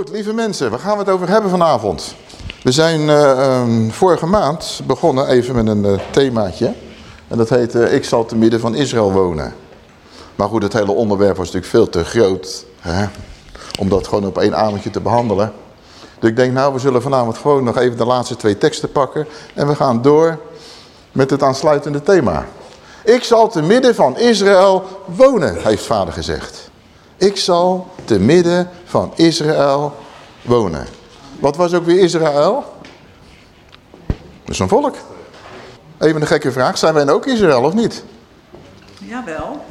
Goed, lieve mensen, waar gaan we het over hebben vanavond? We zijn uh, um, vorige maand begonnen even met een uh, themaatje. En dat heet uh, Ik zal te midden van Israël wonen. Maar goed, het hele onderwerp was natuurlijk veel te groot. Hè? Om dat gewoon op één avondje te behandelen. Dus ik denk, nou, we zullen vanavond gewoon nog even de laatste twee teksten pakken. En we gaan door met het aansluitende thema. Ik zal te midden van Israël wonen, heeft vader gezegd. Ik zal te midden van Israël wonen. Wat was ook weer Israël? Dat is een volk. Even een gekke vraag. Zijn wij ook Israël of niet? Jawel.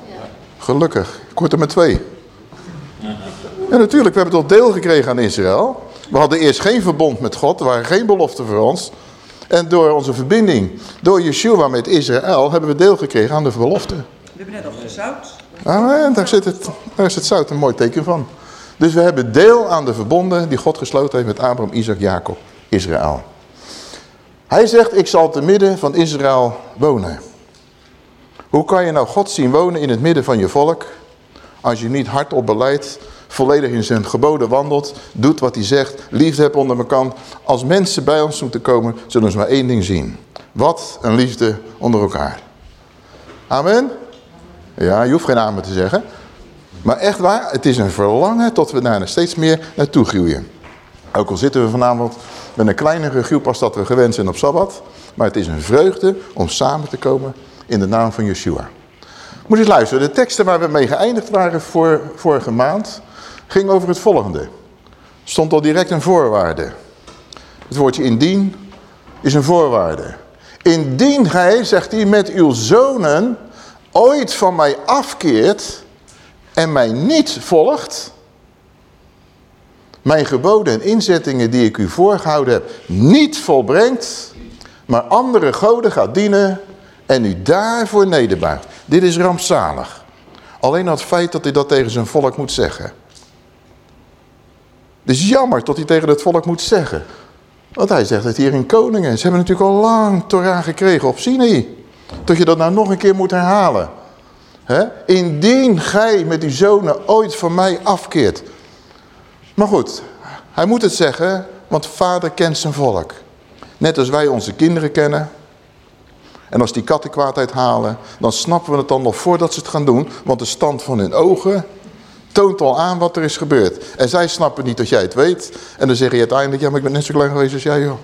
Gelukkig. Ik word er met twee. Ja, natuurlijk. We hebben toch deel gekregen aan Israël. We hadden eerst geen verbond met God. Er waren geen beloften voor ons. En door onze verbinding, door Yeshua met Israël, hebben we deel gekregen aan de belofte. We hebben net al gezout. Ah, daar, zit het, daar is het zout een mooi teken van. Dus we hebben deel aan de verbonden die God gesloten heeft met Abraham, Isaac, Jacob, Israël. Hij zegt, ik zal te midden van Israël wonen. Hoe kan je nou God zien wonen in het midden van je volk, als je niet hardop beleidt, volledig in zijn geboden wandelt, doet wat hij zegt, liefde hebt onder elkaar. Als mensen bij ons moeten komen, zullen ze maar één ding zien. Wat een liefde onder elkaar. Amen. Ja, je hoeft geen amen te zeggen. Maar echt waar, het is een verlangen tot we daar steeds meer naartoe groeien. Ook al zitten we vanavond met een kleinere groep als dat we gewend zijn op Sabbat. Maar het is een vreugde om samen te komen in de naam van Yeshua. Moet eens luisteren, de teksten waar we mee geëindigd waren voor, vorige maand... ging over het volgende. Stond al direct een voorwaarde. Het woordje indien is een voorwaarde. Indien gij, zegt hij, met uw zonen ooit van mij afkeert en mij niet volgt, mijn geboden en inzettingen die ik u voorgehouden heb, niet volbrengt, maar andere goden gaat dienen en u daarvoor nederbuigt. Dit is rampzalig. Alleen het feit dat hij dat tegen zijn volk moet zeggen. Het is jammer dat hij tegen het volk moet zeggen. Want hij zegt het hier in Koningen. Ze hebben natuurlijk al lang Torah gekregen op Sinai. Dat je dat nou nog een keer moet herhalen. Indien gij met die zonen ooit van mij afkeert. Maar goed, hij moet het zeggen, want vader kent zijn volk. Net als wij onze kinderen kennen. En als die kattenkwaadheid halen, dan snappen we het dan nog voordat ze het gaan doen. Want de stand van hun ogen toont al aan wat er is gebeurd. En zij snappen niet dat jij het weet. En dan zeg je uiteindelijk, ja maar ik ben net zo klein geweest als jij joh.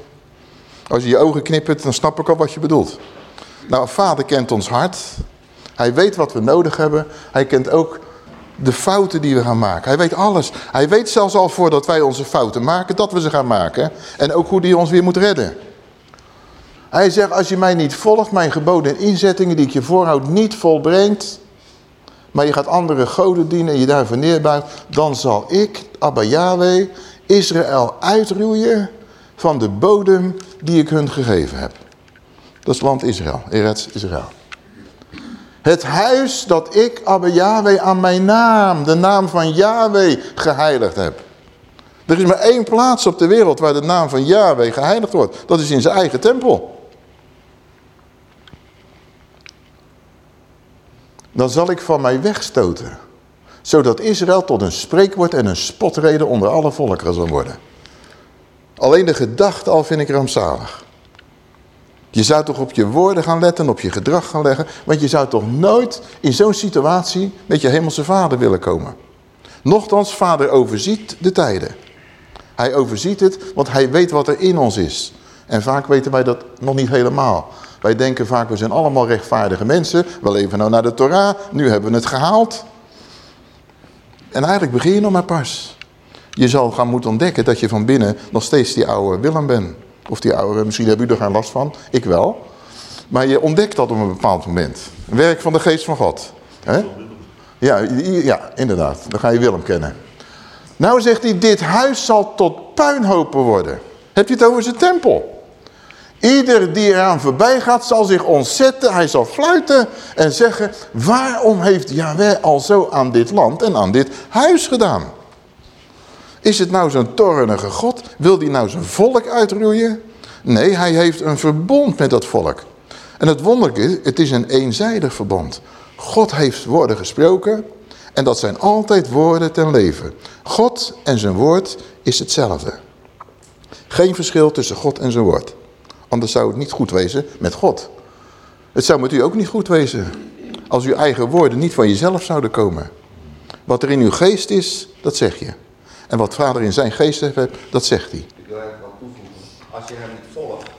Als je je ogen knippert, dan snap ik al wat je bedoelt. Nou, vader kent ons hart. Hij weet wat we nodig hebben. Hij kent ook de fouten die we gaan maken. Hij weet alles. Hij weet zelfs al voordat wij onze fouten maken, dat we ze gaan maken. En ook hoe hij ons weer moet redden. Hij zegt, als je mij niet volgt, mijn geboden en inzettingen die ik je voorhoud niet volbrengt, maar je gaat andere goden dienen en je daarvoor neerbuigt, dan zal ik, Abba Yahweh, Israël uitroeien van de bodem die ik hun gegeven heb. Dat is land Israël, Eretz Israël. Het huis dat ik, Abba Yahweh, aan mijn naam, de naam van Yahweh, geheiligd heb. Er is maar één plaats op de wereld waar de naam van Yahweh geheiligd wordt. Dat is in zijn eigen tempel. Dan zal ik van mij wegstoten. Zodat Israël tot een spreekwoord en een spotreden onder alle volkeren zal worden. Alleen de gedachte al vind ik rampzalig. Je zou toch op je woorden gaan letten, op je gedrag gaan leggen. Want je zou toch nooit in zo'n situatie met je hemelse vader willen komen. Nochtans, vader overziet de tijden. Hij overziet het, want hij weet wat er in ons is. En vaak weten wij dat nog niet helemaal. Wij denken vaak, we zijn allemaal rechtvaardige mensen. We leven nou naar de Torah, nu hebben we het gehaald. En eigenlijk begin je nog maar pas. Je zal gaan moeten ontdekken dat je van binnen nog steeds die oude Willem bent. Of die ouderen, misschien hebben u er geen last van. Ik wel. Maar je ontdekt dat op een bepaald moment. Werk van de geest van God. Ja, ja, inderdaad. Dan ga je Willem kennen. Nou zegt hij, dit huis zal tot puinhopen worden. Heb je het over zijn tempel? Ieder die eraan voorbij gaat zal zich ontzetten. Hij zal fluiten en zeggen, waarom heeft Yahweh al zo aan dit land en aan dit huis gedaan? Is het nou zo'n torenige God? Wil hij nou zijn volk uitroeien? Nee, hij heeft een verbond met dat volk. En het wonderlijke is, het is een eenzijdig verbond. God heeft woorden gesproken En dat zijn altijd woorden ten leven. God en zijn woord is hetzelfde. Geen verschil tussen God en zijn woord. Anders zou het niet goed wezen met God. Het zou met u ook niet goed wezen. Als uw eigen woorden niet van jezelf zouden komen. Wat er in uw geest is, dat zeg je. En wat vader in zijn geest heeft, dat zegt hij. Ik wil eigenlijk wat toevoegen. Als je hem niet volgt,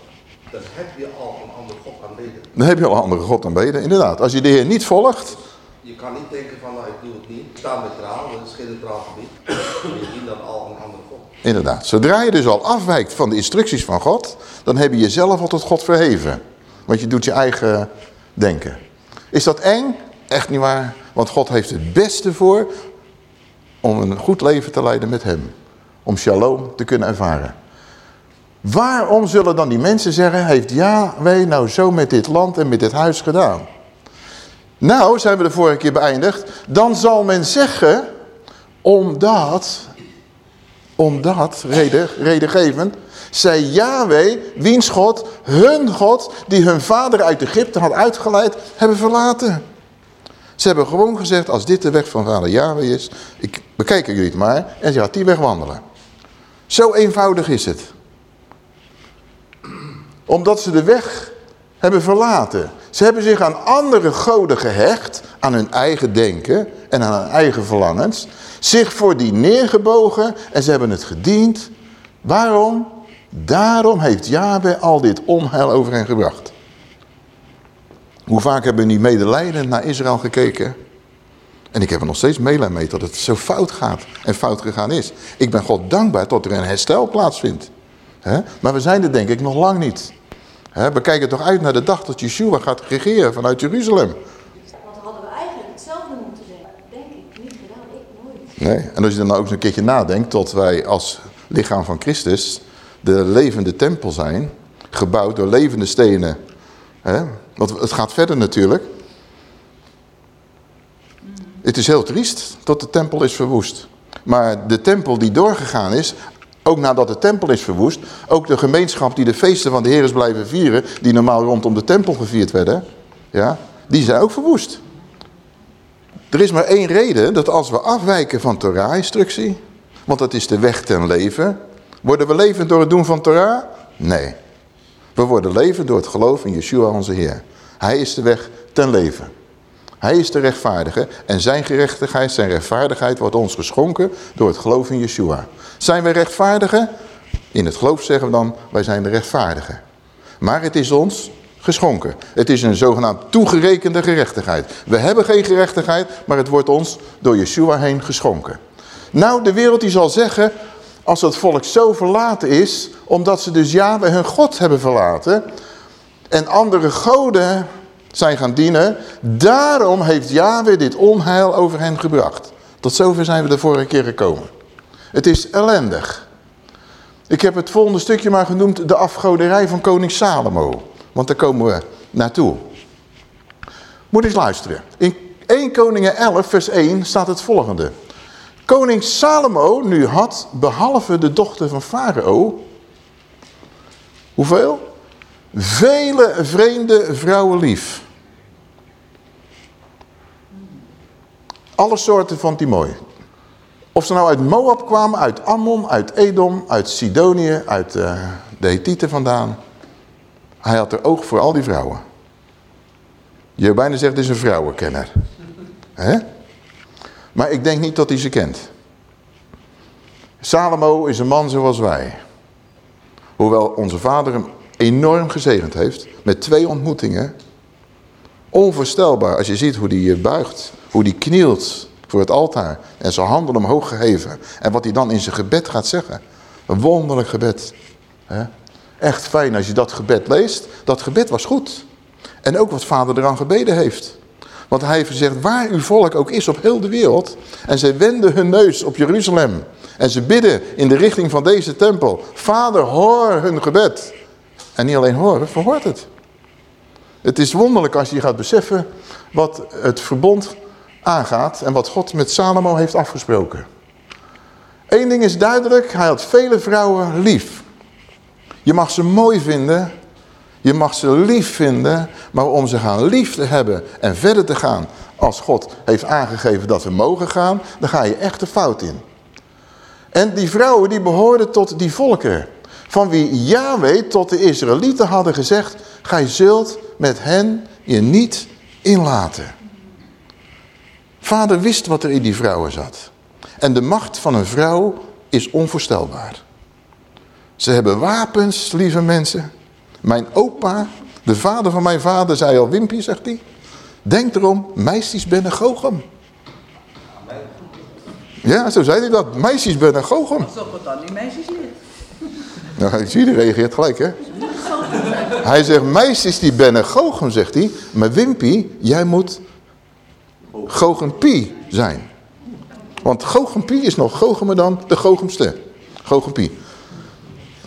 dan heb je al een andere God aanbeden. Dan heb je al een andere God aanbeden, inderdaad. Als je de Heer niet volgt, Je kan niet denken van, nou ik doe het niet. Ik sta neutraal, dat is geen neutraal gebied. Je dient dan al een andere God. inderdaad. Zodra je dus al afwijkt van de instructies van God, dan heb je jezelf al tot God verheven. Want je doet je eigen denken. Is dat eng? Echt niet waar. Want God heeft het beste voor om een goed leven te leiden met hem. Om shalom te kunnen ervaren. Waarom zullen dan die mensen zeggen, heeft Yahweh nou zo met dit land en met dit huis gedaan? Nou, zijn we de vorige keer beëindigd. Dan zal men zeggen, omdat, omdat, reden, redengevend, zij Yahweh, wiens God, hun God, die hun vader uit Egypte had uitgeleid, hebben verlaten. Ze hebben gewoon gezegd, als dit de weg van vader Yahweh is, ik bekijk jullie het maar, en ze gaat die weg wandelen. Zo eenvoudig is het. Omdat ze de weg hebben verlaten. Ze hebben zich aan andere goden gehecht, aan hun eigen denken en aan hun eigen verlangens. Zich voor die neergebogen en ze hebben het gediend. Waarom? Daarom heeft Yahweh al dit onheil over hen gebracht. Hoe vaak hebben we niet medelijden naar Israël gekeken? En ik heb er nog steeds medelijden mee dat het zo fout gaat en fout gegaan is. Ik ben God dankbaar dat er een herstel plaatsvindt. Maar we zijn er denk ik nog lang niet. We kijken toch uit naar de dag dat Yeshua gaat regeren vanuit Jeruzalem. Want hadden we eigenlijk hetzelfde moeten zeggen. Denk ik, niet gedaan, ik nooit. Nee. En als je dan ook eens een keertje nadenkt dat wij als lichaam van Christus de levende tempel zijn. Gebouwd door levende stenen. Hè? Want het gaat verder natuurlijk. Het is heel triest dat de tempel is verwoest. Maar de tempel die doorgegaan is, ook nadat de tempel is verwoest, ook de gemeenschap die de feesten van de Heer is blijven vieren, die normaal rondom de tempel gevierd werden, ja, die zijn ook verwoest. Er is maar één reden dat als we afwijken van Torah-instructie, want dat is de weg ten leven, worden we levend door het doen van Torah? Nee. We worden levend door het geloof in Yeshua onze Heer. Hij is de weg ten leven. Hij is de rechtvaardige en zijn gerechtigheid, zijn rechtvaardigheid wordt ons geschonken door het geloof in Yeshua. Zijn wij rechtvaardigen? In het geloof zeggen we dan, wij zijn de rechtvaardigen. Maar het is ons geschonken. Het is een zogenaamd toegerekende gerechtigheid. We hebben geen gerechtigheid, maar het wordt ons door Yeshua heen geschonken. Nou, de wereld die zal zeggen, als het volk zo verlaten is, omdat ze dus Yahweh hun God hebben verlaten en andere goden zijn gaan dienen, daarom heeft Yahweh dit onheil over hen gebracht. Tot zover zijn we de vorige keer gekomen. Het is ellendig. Ik heb het volgende stukje maar genoemd de afgoderij van koning Salomo. Want daar komen we naartoe. Moet eens luisteren. In 1 Koningen 11 vers 1 staat het volgende. Koning Salomo nu had, behalve de dochter van Farao, hoeveel? Vele vreemde vrouwen lief. Alle soorten vond hij mooi. Of ze nou uit Moab kwamen, uit Ammon, uit Edom, uit Sidonië, uit uh, de Hethieten vandaan. Hij had er oog voor al die vrouwen. Je bijna zegt, is een vrouwenkenner. Hè? Maar ik denk niet dat hij ze kent. Salomo is een man zoals wij. Hoewel onze vader hem enorm gezegend heeft. Met twee ontmoetingen. Onvoorstelbaar als je ziet hoe hij buigt. Hoe hij knielt voor het altaar. En zijn handen omhoog geheven. En wat hij dan in zijn gebed gaat zeggen. Een wonderlijk gebed. Echt fijn als je dat gebed leest. Dat gebed was goed. En ook wat vader eraan gebeden heeft. Want hij heeft gezegd, waar uw volk ook is op heel de wereld. En zij wenden hun neus op Jeruzalem. En ze bidden in de richting van deze tempel. Vader, hoor hun gebed. En niet alleen horen, verhoort het. Het is wonderlijk als je gaat beseffen wat het verbond aangaat. En wat God met Salomo heeft afgesproken. Eén ding is duidelijk, hij had vele vrouwen lief. Je mag ze mooi vinden, je mag ze lief vinden, maar om ze gaan lief te hebben en verder te gaan Als God heeft aangegeven dat we mogen gaan, dan ga je echt de fout in. En die vrouwen die behoorden tot die volkeren. Van wie Yahweh tot de Israëlieten hadden gezegd, gij zult met hen je niet inlaten. Vader wist wat er in die vrouwen zat. En de macht van een vrouw is onvoorstelbaar. Ze hebben wapens, lieve mensen. Mijn opa, de vader van mijn vader, zei al, Wimpie, zegt hij. Denk erom, meisjes ben een goochem. Ja, zo zei hij dat. Meisjes ben een goochem. Op wat dan die meisjes leert. Nou, zie, die reageert gelijk, hè. Hij zegt, meisjes die ben een goochem, zegt hij. Maar Wimpie, jij moet goochempie zijn. Want goochempie is nog goochemer dan de goochemste. Goochempie.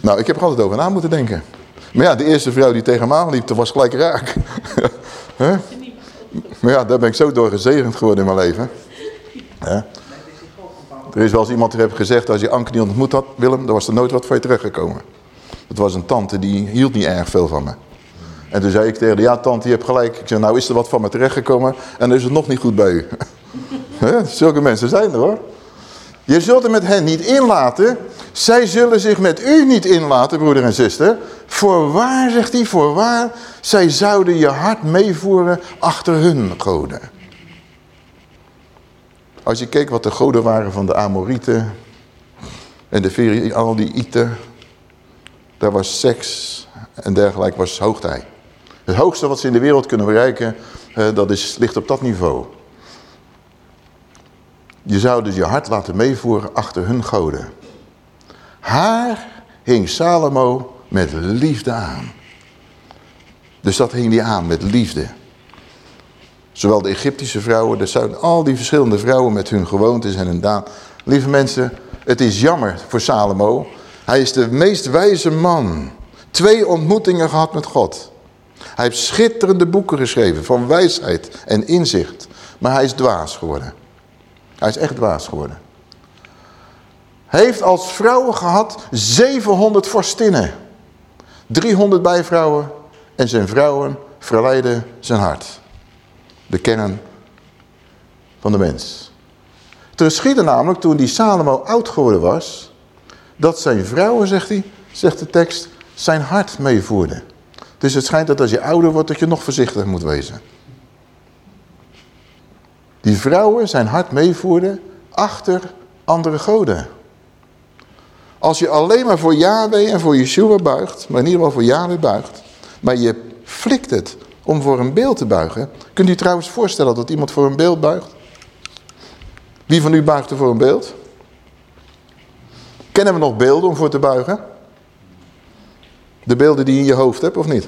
Nou, ik heb er altijd over na moeten denken. Maar ja, de eerste vrouw die tegen me aanliep, dat was gelijk raak. Maar ja, daar ben ik zo door gezegend geworden in mijn leven. Er is wel eens iemand die heeft gezegd, als je Anke niet ontmoet had, Willem, dan was er nooit wat voor je terechtgekomen. Het was een tante, die hield niet erg veel van me. En toen zei ik tegen haar, ja tante, je hebt gelijk. Ik zei, nou is er wat van me terechtgekomen en dan is het nog niet goed bij u. Zulke mensen zijn er hoor. Je zult er met hen niet inlaten. Zij zullen zich met u niet inlaten, broeder en zuster. Voorwaar, zegt hij, voorwaar. Zij zouden je hart meevoeren achter hun goden. Als je keek wat de goden waren van de Amorieten. En de Veri, al die Iten. Daar was seks en dergelijke was hoogtij. Het hoogste wat ze in de wereld kunnen bereiken, eh, dat is, ligt op dat niveau. Je zou dus je hart laten meevoeren achter hun goden. Haar hing Salomo met liefde aan. Dus dat hing hij aan met liefde. Zowel de Egyptische vrouwen, dus al die verschillende vrouwen met hun gewoontes en hun daan. Lieve mensen, het is jammer voor Salomo. Hij is de meest wijze man. Twee ontmoetingen gehad met God. Hij heeft schitterende boeken geschreven van wijsheid en inzicht. Maar hij is dwaas geworden. Hij is echt dwaas geworden. Heeft als vrouwen gehad 700 vorstinnen. 300 bijvrouwen en zijn vrouwen verleiden zijn hart. De kern van de mens. Het geschiedde namelijk toen die Salomo oud geworden was... dat zijn vrouwen, zegt hij, zegt de tekst, zijn hart meevoerden. Dus het schijnt dat als je ouder wordt dat je nog voorzichtiger moet wezen. Die vrouwen zijn hart meevoerden achter andere goden. Als je alleen maar voor Yahweh en voor Yeshua buigt, maar in ieder geval voor Yahweh buigt, maar je flikt het om voor een beeld te buigen. Kunt u trouwens voorstellen dat iemand voor een beeld buigt? Wie van u buigt er voor een beeld? Kennen we nog beelden om voor te buigen? De beelden die je in je hoofd hebt, of niet?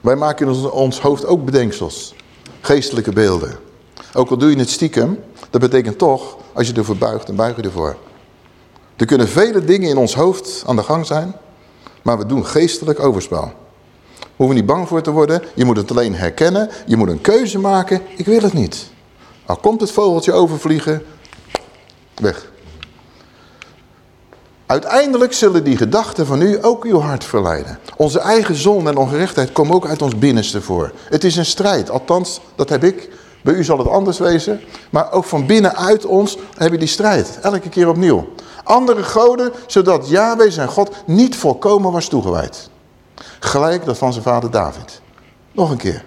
Wij maken in ons hoofd ook bedenksels. Geestelijke beelden. Ook al doe je het stiekem, dat betekent toch, als je ervoor buigt, dan buig je ervoor. Er kunnen vele dingen in ons hoofd aan de gang zijn, maar we doen geestelijk overspel. Hoeven niet bang voor te worden, je moet het alleen herkennen, je moet een keuze maken, ik wil het niet. Al komt het vogeltje overvliegen, weg. Uiteindelijk zullen die gedachten van u ook uw hart verleiden. Onze eigen zon en ongerechtheid komen ook uit ons binnenste voor. Het is een strijd, althans, dat heb ik. Bij u zal het anders wezen. Maar ook van binnenuit ons heb je die strijd. Elke keer opnieuw. Andere goden, zodat Yahweh zijn God niet volkomen was toegewijd. Gelijk dat van zijn vader David. Nog een keer.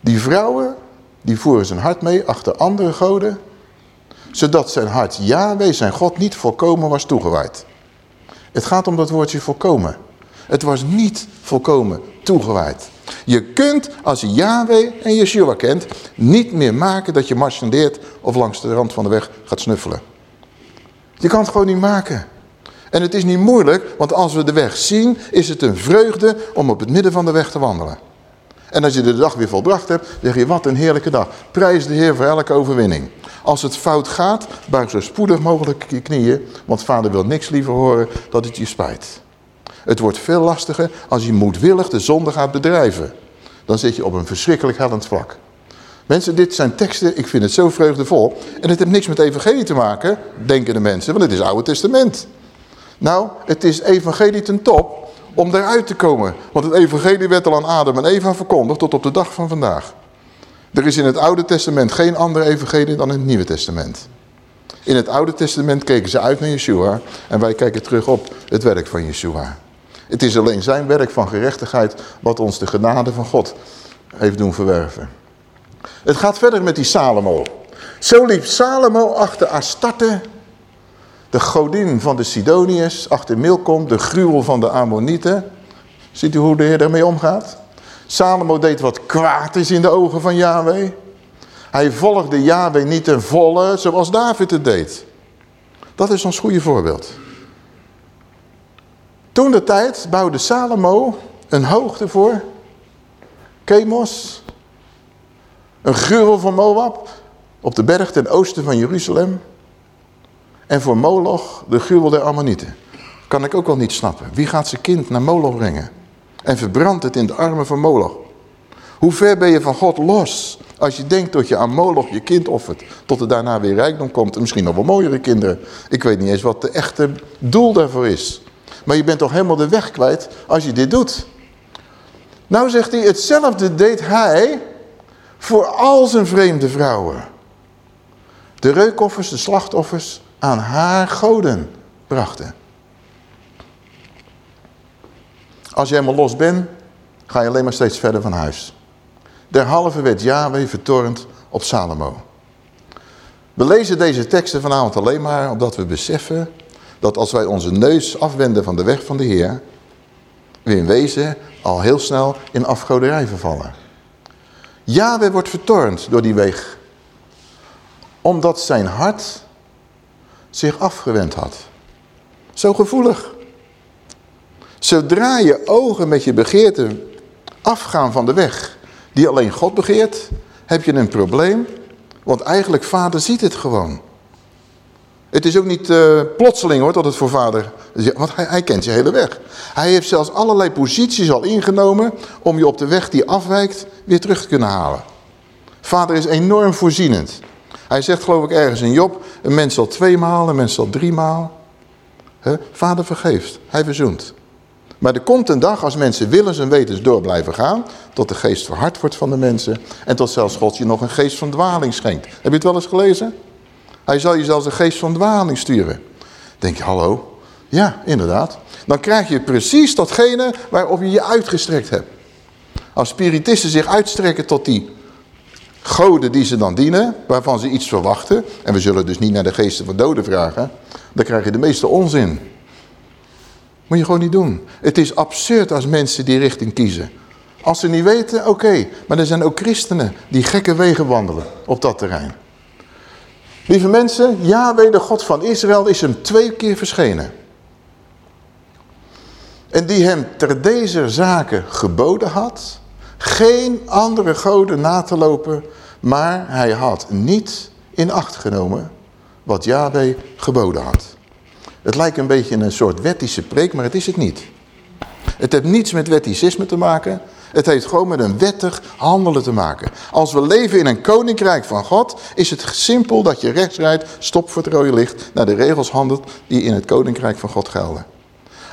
Die vrouwen, die voeren zijn hart mee achter andere goden zodat zijn hart Yahweh, zijn God, niet volkomen was toegewijd. Het gaat om dat woordje volkomen. Het was niet volkomen toegewijd. Je kunt, als je Yahweh en Yeshua kent, niet meer maken dat je marchandeert of langs de rand van de weg gaat snuffelen. Je kan het gewoon niet maken. En het is niet moeilijk, want als we de weg zien, is het een vreugde om op het midden van de weg te wandelen. En als je de dag weer volbracht hebt, zeg je, wat een heerlijke dag. Prijs de Heer voor elke overwinning. Als het fout gaat, buig zo spoedig mogelijk je knieën, want vader wil niks liever horen dat het je spijt. Het wordt veel lastiger als je moedwillig de zonde gaat bedrijven. Dan zit je op een verschrikkelijk hellend vlak. Mensen, dit zijn teksten, ik vind het zo vreugdevol. En het heeft niks met evangelie te maken, denken de mensen, want het is Oude Testament. Nou, het is evangelie ten top om daaruit te komen. Want het evangelie werd al aan Adam en Eva verkondigd tot op de dag van vandaag. Er is in het Oude Testament geen andere evangelie dan in het Nieuwe Testament. In het Oude Testament keken ze uit naar Yeshua en wij kijken terug op het werk van Yeshua. Het is alleen zijn werk van gerechtigheid wat ons de genade van God heeft doen verwerven. Het gaat verder met die Salomo. Zo liep Salomo achter Astarte, de godin van de Sidoniërs, achter Milkom, de gruwel van de Ammonieten. Ziet u hoe de Heer daarmee omgaat? Salomo deed wat kwaad is in de ogen van Yahweh. Hij volgde Yahweh niet ten volle zoals David het deed. Dat is ons goede voorbeeld. Toen de tijd bouwde Salomo een hoogte voor Chemos, een gruwel van Moab, op de berg ten oosten van Jeruzalem. En voor Moloch de gruwel der Ammonieten. Kan ik ook wel niet snappen. Wie gaat zijn kind naar Moloch brengen? En verbrandt het in de armen van Moloch. Hoe ver ben je van God los? Als je denkt dat je aan Moloch je kind offert. Tot er daarna weer rijkdom komt. En misschien nog wel mooiere kinderen. Ik weet niet eens wat de echte doel daarvoor is. Maar je bent toch helemaal de weg kwijt als je dit doet. Nou zegt hij, hetzelfde deed hij voor al zijn vreemde vrouwen. De reukoffers, de slachtoffers aan haar goden brachten. Als je helemaal los bent, ga je alleen maar steeds verder van huis. Derhalve werd Yahweh vertornd op Salomo. We lezen deze teksten vanavond alleen maar omdat we beseffen dat als wij onze neus afwenden van de weg van de Heer, we in wezen al heel snel in afgoderij vervallen. Yahweh wordt vertornd door die weg, omdat zijn hart zich afgewend had. Zo gevoelig. Zodra je ogen met je begeerte afgaan van de weg die alleen God begeert, heb je een probleem. Want eigenlijk vader ziet het gewoon. Het is ook niet uh, plotseling hoor, dat het voor vader... Want hij, hij kent je hele weg. Hij heeft zelfs allerlei posities al ingenomen... om je op de weg die afwijkt weer terug te kunnen halen. Vader is enorm voorzienend. Hij zegt geloof ik ergens in Job... een mens zal tweemaal, een mens zal driemaal. He? Vader vergeeft, hij verzoent. Maar er komt een dag als mensen willens en wetens door blijven gaan... tot de geest verhard wordt van de mensen... en tot zelfs God je nog een geest van dwaling schenkt. Heb je het wel eens gelezen? Hij zal je zelfs een geest van dwaling sturen. denk je, hallo? Ja, inderdaad. Dan krijg je precies datgene waarop je je uitgestrekt hebt. Als spiritisten zich uitstrekken tot die goden die ze dan dienen, waarvan ze iets verwachten, en we zullen dus niet naar de geesten van doden vragen, dan krijg je de meeste onzin. Moet je gewoon niet doen. Het is absurd als mensen die richting kiezen. Als ze niet weten, oké. Maar er zijn ook christenen die gekke wegen wandelen op dat terrein. Lieve mensen, Yahweh, de God van Israël, is hem twee keer verschenen. En die hem ter deze zaken geboden had, geen andere goden na te lopen, maar hij had niet in acht genomen wat Yahweh geboden had. Het lijkt een beetje een soort wettische preek, maar het is het niet. Het heeft niets met wetticisme te maken. Het heeft gewoon met een wettig handelen te maken. Als we leven in een koninkrijk van God, is het simpel dat je rechts rijdt, stop voor het rode licht, naar de regels handelt die in het koninkrijk van God gelden.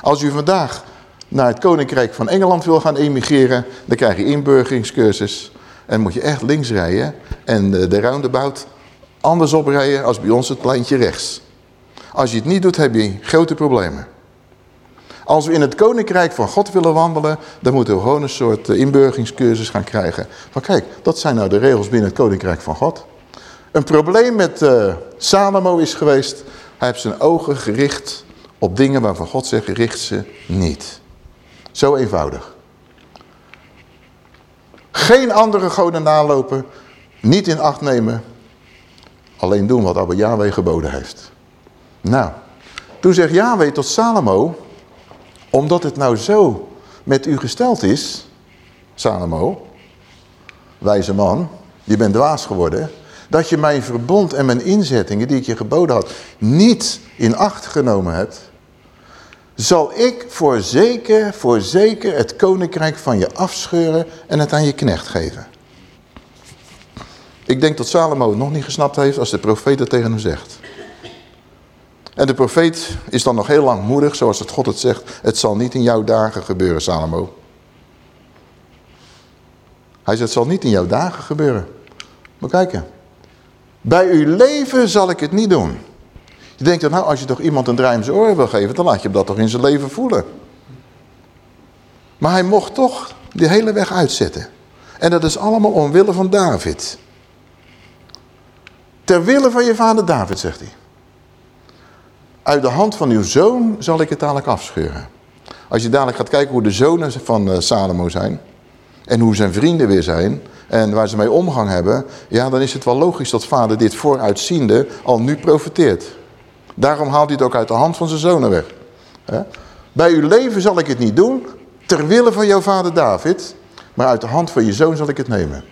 Als u vandaag naar het koninkrijk van Engeland wil gaan emigreren, dan krijg je inburgeringscursus. En moet je echt links rijden en de roundabout anders oprijden als bij ons het pleintje rechts. Als je het niet doet, heb je grote problemen. Als we in het koninkrijk van God willen wandelen, dan moeten we gewoon een soort eh, inburgingscursus gaan krijgen. Maar kijk, dat zijn nou de regels binnen het koninkrijk van God. Een probleem met uh, Salomo is geweest, hij heeft zijn ogen gericht op dingen waarvan God zegt, richt ze niet. Zo eenvoudig. Geen andere goden nalopen, niet in acht nemen, alleen doen wat Abba Yahweh geboden heeft. Nou, toen zegt Yahweh tot Salomo, omdat het nou zo met u gesteld is, Salomo, wijze man, je bent dwaas geworden, dat je mijn verbond en mijn inzettingen die ik je geboden had, niet in acht genomen hebt, zal ik voor zeker, voor zeker het koninkrijk van je afscheuren en het aan je knecht geven. Ik denk dat Salomo het nog niet gesnapt heeft als de profeet dat tegen hem zegt. En de profeet is dan nog heel lang moedig, zoals het God het zegt. Het zal niet in jouw dagen gebeuren, Salomo. Hij zegt, het zal niet in jouw dagen gebeuren. Maar kijken. Bij uw leven zal ik het niet doen. Je denkt dan, nou, als je toch iemand een draai zijn oren wil geven, dan laat je hem dat toch in zijn leven voelen. Maar hij mocht toch de hele weg uitzetten. En dat is allemaal omwille van David. Ter wille van je vader David, zegt hij. Uit de hand van uw zoon zal ik het dadelijk afscheuren. Als je dadelijk gaat kijken hoe de zonen van uh, Salomo zijn... en hoe zijn vrienden weer zijn... en waar ze mee omgang hebben... ja, dan is het wel logisch dat vader dit vooruitziende al nu profiteert. Daarom haalt hij het ook uit de hand van zijn zonen weg. Bij uw leven zal ik het niet doen... ter wille van jouw vader David... maar uit de hand van je zoon zal ik het nemen.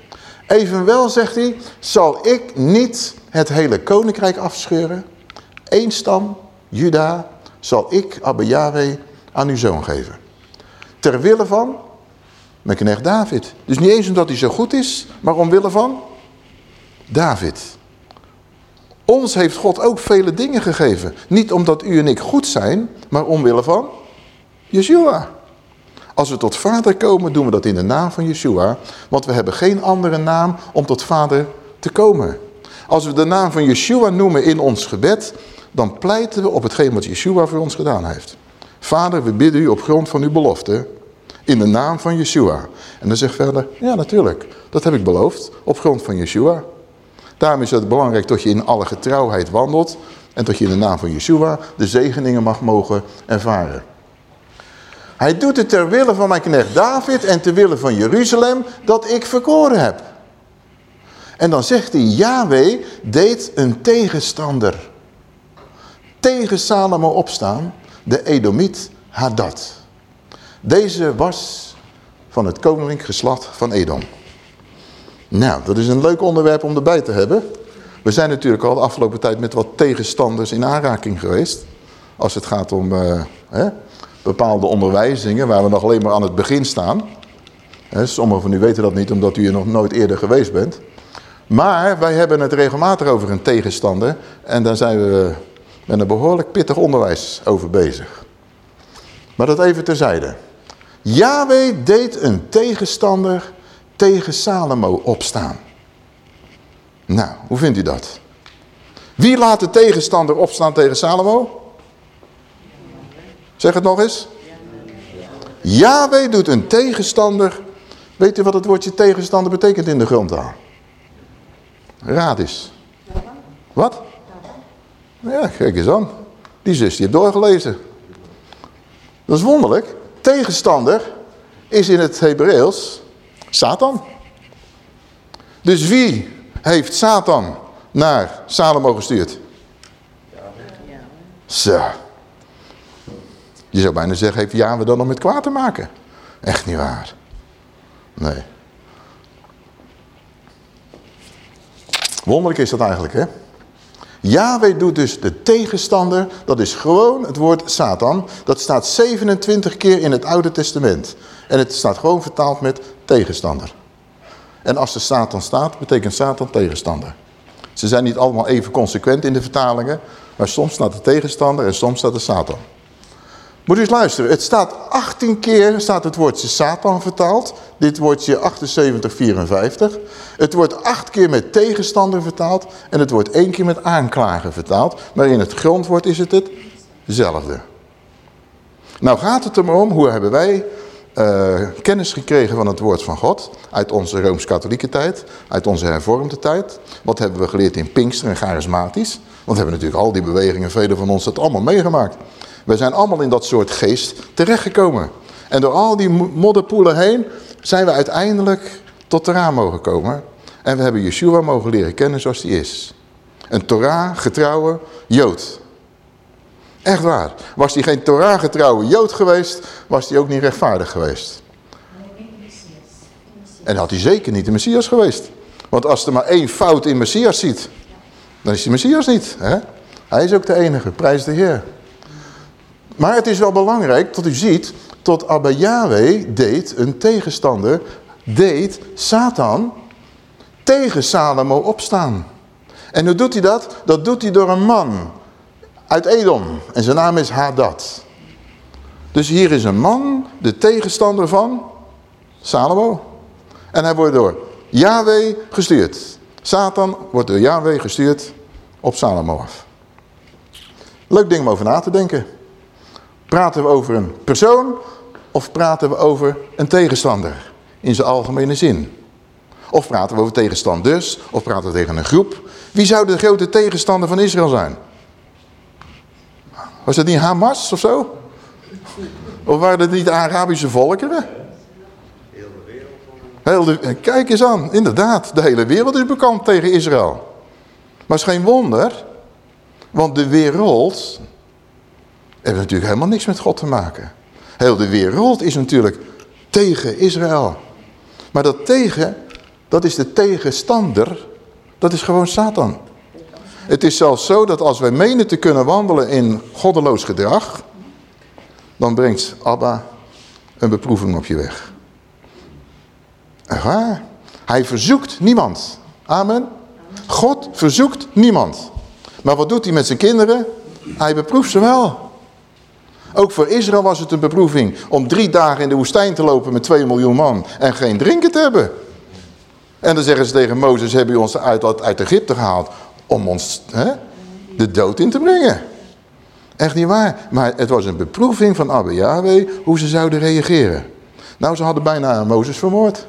Evenwel, zegt hij, zal ik niet het hele koninkrijk afscheuren. Eén stam, Juda, zal ik, Abba Yahweh, aan uw zoon geven. Ter wille van mijn knecht David. Dus niet eens omdat hij zo goed is, maar omwille van David. Ons heeft God ook vele dingen gegeven. Niet omdat u en ik goed zijn, maar omwille van Yeshua. Als we tot vader komen, doen we dat in de naam van Yeshua. Want we hebben geen andere naam om tot vader te komen. Als we de naam van Yeshua noemen in ons gebed, dan pleiten we op hetgeen wat Yeshua voor ons gedaan heeft. Vader, we bidden u op grond van uw belofte, in de naam van Yeshua. En dan zegt verder, ja natuurlijk, dat heb ik beloofd, op grond van Yeshua. Daarom is het belangrijk dat je in alle getrouwheid wandelt en dat je in de naam van Yeshua de zegeningen mag mogen ervaren. Hij doet het ter wille van mijn knecht David en ter wille van Jeruzalem dat ik verkoren heb. En dan zegt hij, Yahweh deed een tegenstander tegen Salomo opstaan, de Edomiet Hadad. Deze was van het koninklijk geslacht van Edom. Nou, dat is een leuk onderwerp om erbij te hebben. We zijn natuurlijk al de afgelopen tijd met wat tegenstanders in aanraking geweest. Als het gaat om hè, bepaalde onderwijzingen waar we nog alleen maar aan het begin staan. sommigen van u weten dat niet omdat u er nog nooit eerder geweest bent. Maar wij hebben het regelmatig over een tegenstander. En daar zijn we met een behoorlijk pittig onderwijs over bezig. Maar dat even terzijde. Yahweh deed een tegenstander tegen Salomo opstaan. Nou, hoe vindt u dat? Wie laat de tegenstander opstaan tegen Salomo? Zeg het nog eens. Yahweh doet een tegenstander. Weet u wat het woordje tegenstander betekent in de grondtaal? Raad eens. Wat? Ja, kijk eens aan. Die zus die heeft doorgelezen. Dat is wonderlijk. Tegenstander is in het Hebreeuws Satan. Dus wie heeft Satan naar Salomo gestuurd? Zo. Je zou bijna zeggen, heeft Yahweh dan nog met kwaad te maken? Echt niet waar. Nee. Wonderlijk is dat eigenlijk, hè? Yahweh doet dus de tegenstander, dat is gewoon het woord Satan. Dat staat 27 keer in het Oude Testament. En het staat gewoon vertaald met tegenstander. En als er Satan staat, betekent Satan tegenstander. Ze zijn niet allemaal even consequent in de vertalingen, maar soms staat de tegenstander en soms staat de Satan. Moet u eens luisteren. Het staat 18 keer staat het woordje Satan vertaald. Dit woordje 7854. Het wordt 8 keer met tegenstander vertaald. En het wordt één keer met aanklager vertaald. Maar in het grondwoord is het hetzelfde. Nou gaat het er maar om, hoe hebben wij uh, kennis gekregen van het woord van God. Uit onze Rooms-Katholieke tijd, uit onze hervormde tijd. Wat hebben we geleerd in Pinkster en charismatisch. Want we hebben natuurlijk al die bewegingen, velen van ons, dat allemaal meegemaakt. We zijn allemaal in dat soort geest terechtgekomen. En door al die modderpoelen heen zijn we uiteindelijk tot Torah mogen komen. En we hebben Yeshua mogen leren kennen zoals hij is. Een Torah getrouwe Jood. Echt waar. Was hij geen Torah getrouwe Jood geweest, was hij ook niet rechtvaardig geweest. En had hij zeker niet de Messias geweest. Want als er maar één fout in Messias ziet, dan is die Messias niet. Hè? Hij is ook de enige, prijs de Heer. Maar het is wel belangrijk dat u ziet, tot Abba Yahweh deed een tegenstander, deed Satan tegen Salomo opstaan. En hoe doet hij dat? Dat doet hij door een man uit Edom. En zijn naam is Hadad. Dus hier is een man, de tegenstander van Salomo. En hij wordt door Yahweh gestuurd. Satan wordt door Yahweh gestuurd op Salomo af. Leuk ding om over na te denken. Praten we over een persoon of praten we over een tegenstander in zijn algemene zin? Of praten we over tegenstanders of praten we tegen een groep? Wie zou de grote tegenstander van Israël zijn? Was het niet Hamas of zo? Of waren het niet de Arabische volkeren? Heel de, kijk eens aan, inderdaad, de hele wereld is bekend tegen Israël. Maar het is geen wonder, want de wereld heeft natuurlijk helemaal niks met God te maken. Heel de wereld is natuurlijk tegen Israël. Maar dat tegen, dat is de tegenstander, dat is gewoon Satan. Het is zelfs zo dat als wij menen te kunnen wandelen in goddeloos gedrag, dan brengt Abba een beproeving op je weg. Aha. Hij verzoekt niemand. Amen. God verzoekt niemand. Maar wat doet hij met zijn kinderen? Hij beproeft ze wel. Ook voor Israël was het een beproeving om drie dagen in de woestijn te lopen met 2 miljoen man en geen drinken te hebben. En dan zeggen ze tegen Mozes, hebben u ons uit, uit Egypte gehaald om ons hè, de dood in te brengen. Echt niet waar. Maar het was een beproeving van Abba Yahweh hoe ze zouden reageren. Nou, ze hadden bijna Mozes vermoord.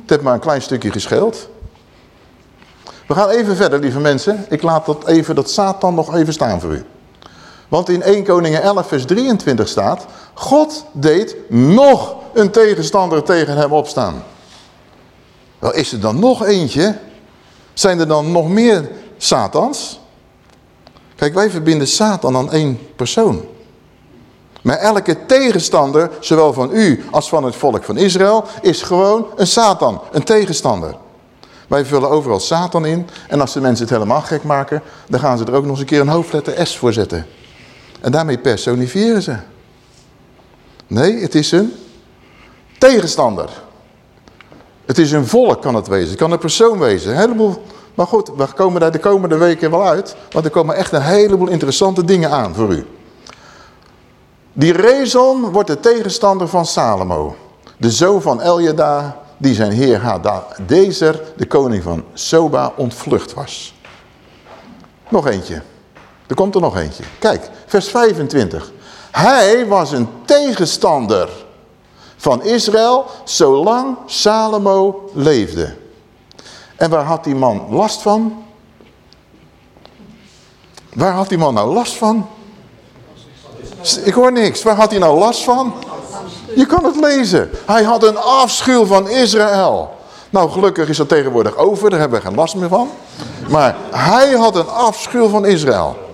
Het heeft maar een klein stukje gescheeld. We gaan even verder, lieve mensen. Ik laat dat even, dat Satan nog even staan voor u. Want in 1 Koningen 11 vers 23 staat... God deed nog een tegenstander tegen hem opstaan. Wel, is er dan nog eentje? Zijn er dan nog meer Satans? Kijk, wij verbinden Satan aan één persoon. Maar elke tegenstander, zowel van u als van het volk van Israël, is gewoon een Satan, een tegenstander. Wij vullen overal Satan in en als de mensen het helemaal gek maken, dan gaan ze er ook nog eens een keer een hoofdletter S voor zetten. En daarmee personifiëren ze. Nee, het is een tegenstander. Het is een volk kan het wezen, het kan een persoon wezen. Een maar goed, we komen daar de komende weken wel uit, want er komen echt een heleboel interessante dingen aan voor u. Die Rezon wordt de tegenstander van Salomo. De zoon van Eljada, die zijn heer Hadadezer, de koning van Soba, ontvlucht was. Nog eentje. Er komt er nog eentje. Kijk, vers 25. Hij was een tegenstander van Israël zolang Salomo leefde. En waar had die man last van? Waar had die man nou last van? Ik hoor niks. Waar had hij nou last van? Je kan het lezen. Hij had een afschuw van Israël. Nou, gelukkig is dat tegenwoordig over. Daar hebben we geen last meer van. Maar hij had een afschuw van Israël.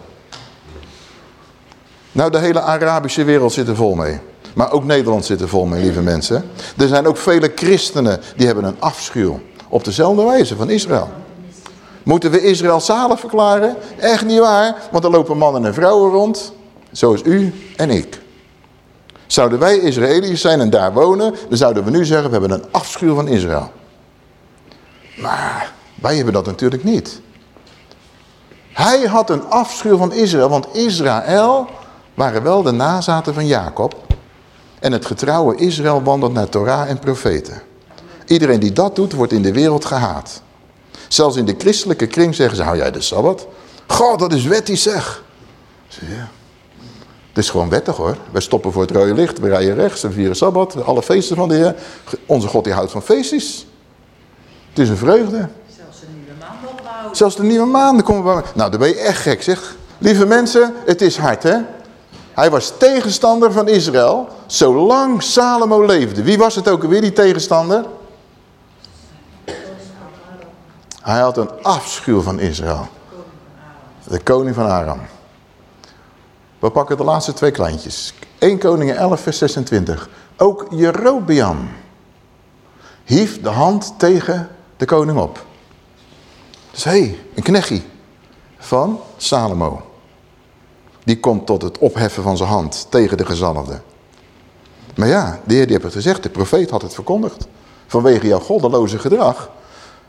Nou, de hele Arabische wereld zit er vol mee. Maar ook Nederland zit er vol mee, lieve mensen. Er zijn ook vele christenen die hebben een afschuw. Op dezelfde wijze van Israël. Moeten we Israël zalig verklaren? Echt niet waar, want er lopen mannen en vrouwen rond. Zoals u en ik. Zouden wij Israëliërs zijn en daar wonen, dan zouden we nu zeggen, we hebben een afschuw van Israël. Maar wij hebben dat natuurlijk niet. Hij had een afschuw van Israël, want Israël waren wel de nazaten van Jacob. En het getrouwe Israël wandelt naar Torah en profeten. Iedereen die dat doet, wordt in de wereld gehaat. Zelfs in de christelijke kring zeggen ze, hou jij de Sabbat? God, dat is wettisch zeg. Ja. Het is gewoon wettig hoor. Wij stoppen voor het rode licht, we rijden rechts, we vieren Sabbat, alle feesten van de Heer. Onze God die houdt van feestjes. Het is een vreugde. Zelfs de nieuwe maan opbouwen. Zelfs de nieuwe maan, komen we Nou, dan ben je echt gek zeg. Lieve mensen, het is hard hè. Hij was tegenstander van Israël, zolang Salomo leefde. Wie was het ook alweer, die tegenstander? Hij had een afschuw van Israël. De koning van Aram. We pakken de laatste twee kleintjes. 1 Koningen 11 vers 26. Ook Jerobeam hief de hand tegen de koning op. Dus hé, hey, een knechtje van Salomo. Die komt tot het opheffen van zijn hand tegen de gezalfde. Maar ja, de heer die heeft het gezegd, de profeet had het verkondigd. Vanwege jouw goddeloze gedrag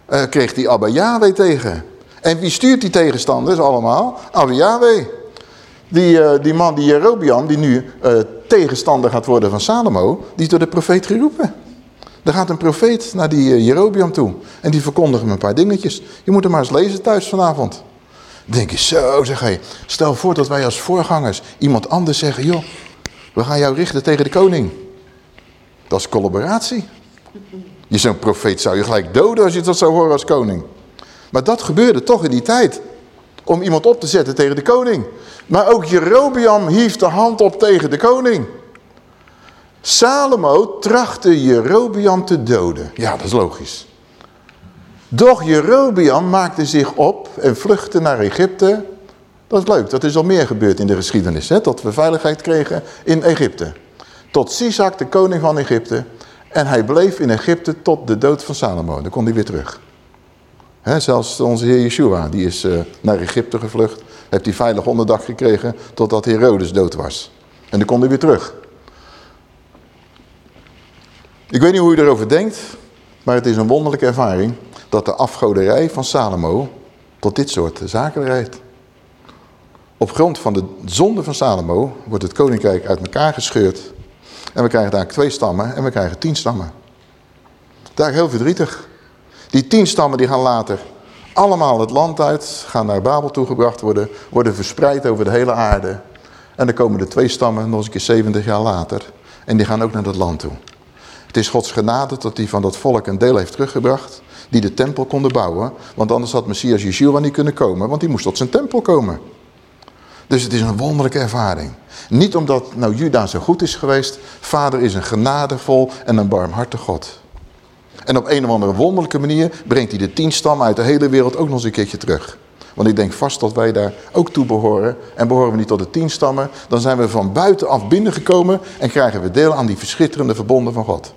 uh, kreeg die Abba Yahweh tegen. En wie stuurt die tegenstanders allemaal? Abba Yahweh. Die, uh, die man, die Jerobian, die nu uh, tegenstander gaat worden van Salomo, die is door de profeet geroepen. Er gaat een profeet naar die eh, Jerobiam toe. En die verkondigt hem een paar dingetjes. Je moet hem maar eens lezen thuis vanavond. Denk je, zo zeg hij. Stel voor dat wij als voorgangers iemand anders zeggen. Joh, we gaan jou richten tegen de koning. Dat is collaboratie. Je zo'n profeet zou je gelijk doden als je dat zou horen als koning. Maar dat gebeurde toch in die tijd. Om iemand op te zetten tegen de koning. Maar ook Jerobiam hief de hand op tegen de koning. Salomo trachtte Jerobiam te doden. Ja, dat is logisch. Doch Jerobiam maakte zich op en vluchtte naar Egypte. Dat is leuk, dat is al meer gebeurd in de geschiedenis. Hè? Dat we veiligheid kregen in Egypte. Tot Sisak, de koning van Egypte. En hij bleef in Egypte tot de dood van Salomo. Dan kon hij weer terug. He, zelfs onze heer Yeshua, die is uh, naar Egypte gevlucht. Heeft hij veilig onderdak gekregen totdat Herodes dood was. En dan kon hij weer terug. Ik weet niet hoe u erover denkt, maar het is een wonderlijke ervaring dat de afgoderij van Salomo tot dit soort zaken rijdt. Op grond van de zonde van Salomo wordt het koninkrijk uit elkaar gescheurd. En we krijgen daar twee stammen en we krijgen tien stammen. Daar heel verdrietig. Die tien stammen die gaan later allemaal het land uit, gaan naar Babel toegebracht worden, worden verspreid over de hele aarde. En dan komen de twee stammen nog eens een keer 70 jaar later. En die gaan ook naar dat land toe. Het is Gods genade dat hij van dat volk een deel heeft teruggebracht. Die de tempel konden bouwen. Want anders had Messias Yeshua niet kunnen komen. Want die moest tot zijn tempel komen. Dus het is een wonderlijke ervaring. Niet omdat nou Juda zo goed is geweest. Vader is een genadevol en een barmhartig God. En op een of andere wonderlijke manier brengt hij de tien stammen uit de hele wereld ook nog eens een keertje terug. Want ik denk vast dat wij daar ook toe behoren. En behoren we niet tot de tien stammen, dan zijn we van buitenaf binnengekomen en krijgen we deel aan die verschitterende verbonden van God.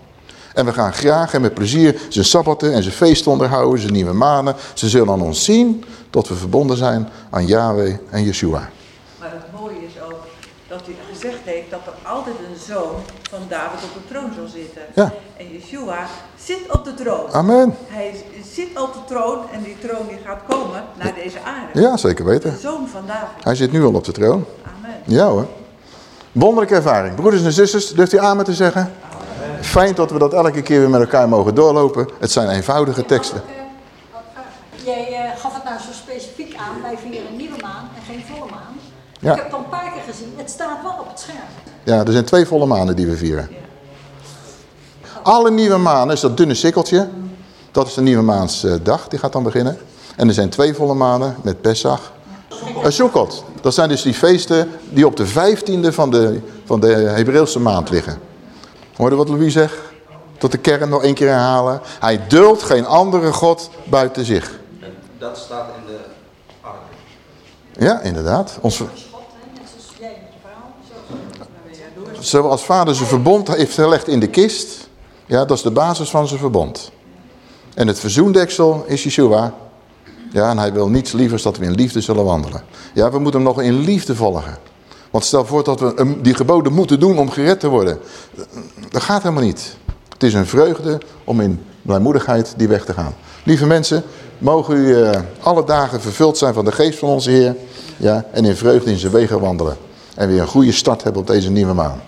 En we gaan graag en met plezier zijn sabbatten en zijn feesten onderhouden, zijn nieuwe manen. Ze zullen aan ons zien tot we verbonden zijn aan Yahweh en Yeshua. Maar het mooie is ook dat hij gezegd heeft dat er altijd een zoon van David op de troon zal zitten. Ja. En Yeshua zit op de troon. Amen. Hij zit op de troon en die troon die gaat komen naar deze aarde. Ja, zeker weten. De zoon van David. Hij zit nu al op de troon. Amen. Ja hoor. Wonderlijke ervaring. Broeders en zusters, durft u amen te zeggen? Fijn dat we dat elke keer weer met elkaar mogen doorlopen. Het zijn eenvoudige teksten. Jij uh, gaf het nou zo specifiek aan, wij vieren een nieuwe maan en geen volle maan. Ja. Ik heb het al een paar keer gezien, het staat wel op het scherm. Ja, er zijn twee volle maanden die we vieren. Alle nieuwe maanden is dat dunne sikkeltje. Dat is de nieuwe maansdag, die gaat dan beginnen. En er zijn twee volle maanden met Pesach. Een Sukkot, dat zijn dus die feesten die op de vijftiende van de, van de Hebreeuwse maand liggen. Hoorde wat Louis zegt? Tot de kern nog één keer herhalen. Hij duldt geen andere God buiten zich. En dat staat in de ark. Ja, inderdaad. Ons, God, hè, net zoals jij met je vrouw. Zo. zoals vader zijn verbond heeft gelegd in de kist. Ja, dat is de basis van zijn verbond. En het verzoendeksel is Yeshua. Ja, en hij wil niets lievers dat we in liefde zullen wandelen. Ja, we moeten hem nog in liefde volgen. Want stel voor dat we die geboden moeten doen om gered te worden. Dat gaat helemaal niet. Het is een vreugde om in blijmoedigheid die weg te gaan. Lieve mensen, mogen u eh, alle dagen vervuld zijn van de geest van onze Heer. Ja, en in vreugde in zijn wegen wandelen. En weer een goede start hebben op deze nieuwe maan.